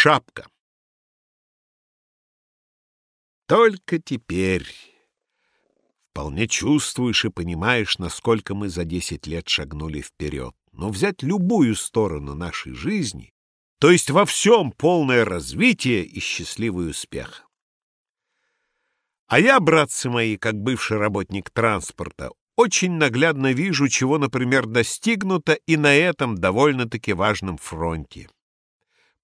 Шапка. Только теперь вполне чувствуешь и понимаешь, насколько мы за десять лет шагнули вперед. Но взять любую сторону нашей жизни, то есть во всем полное развитие и счастливый успех. А я, братцы мои, как бывший работник транспорта, очень наглядно вижу, чего, например, достигнуто и на этом довольно-таки важном фронте.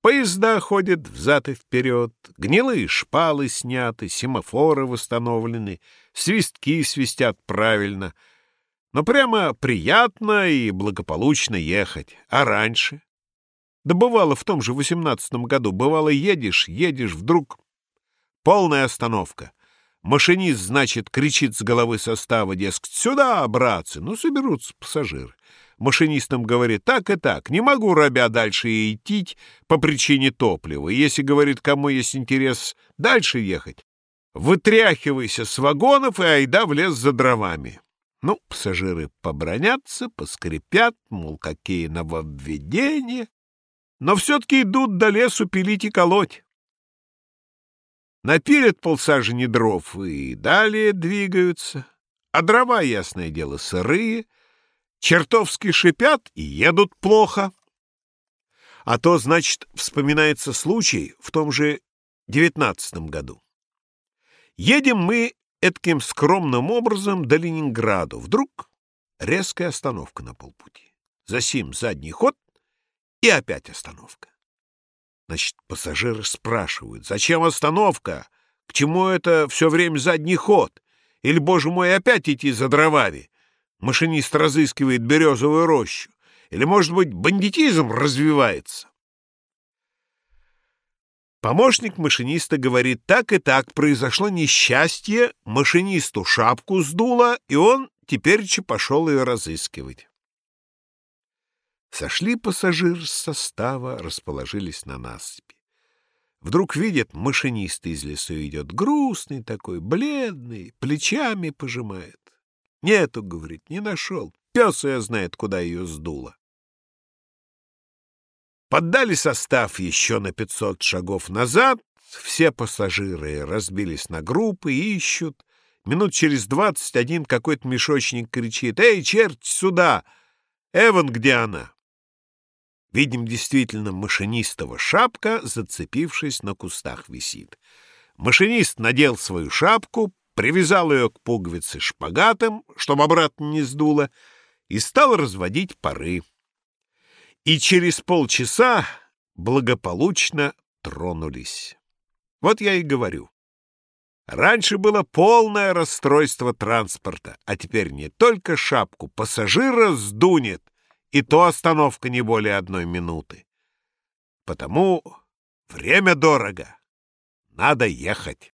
Поезда ходят взад и вперед, гнилые шпалы сняты, семафоры восстановлены, свистки свистят правильно. Но прямо приятно и благополучно ехать. А раньше? Да бывало в том же восемнадцатом году. Бывало, едешь, едешь, вдруг полная остановка. Машинист, значит, кричит с головы состава, дескать, «Сюда, братцы!» Ну, соберутся пассажиры. Машинистам говорит, так и так, не могу, рабя, дальше идти по причине топлива. Если, говорит, кому есть интерес дальше ехать, вытряхивайся с вагонов и айда в лес за дровами. Ну, пассажиры побронятся, поскрипят, мол, какие нововведения, но все-таки идут до лесу пилить и колоть. Напилят полсажени дров и далее двигаются, а дрова, ясное дело, сырые — чертовски шипят и едут плохо. А то, значит, вспоминается случай в том же девятнадцатом году. Едем мы этким скромным образом до Ленинграду. Вдруг резкая остановка на полпути. Засим задний ход и опять остановка. Значит, пассажиры спрашивают, зачем остановка? К чему это все время задний ход? Или, боже мой, опять идти за дровами? Машинист разыскивает березовую рощу. Или, может быть, бандитизм развивается? Помощник машиниста говорит, так и так, произошло несчастье, машинисту шапку сдуло, и он теперь пошел ее разыскивать. Сошли пассажиры с состава, расположились на насыпи. Вдруг видят, машинист из лесу идет, грустный такой, бледный, плечами пожимает. Нету, говорит, не нашел. Пес ее знает, куда ее сдуло. Поддали состав еще на пятьсот шагов назад. Все пассажиры разбились на группы ищут. Минут через двадцать один какой-то мешочник кричит. «Эй, черт, сюда! Эван, где она?» Видим, действительно, машинистова шапка, зацепившись на кустах, висит. Машинист надел свою шапку, привязал ее к пуговице шпагатом, чтобы обратно не сдуло, и стал разводить пары. И через полчаса благополучно тронулись. Вот я и говорю. Раньше было полное расстройство транспорта, а теперь не только шапку пассажира сдунет, и то остановка не более одной минуты. Потому время дорого, надо ехать.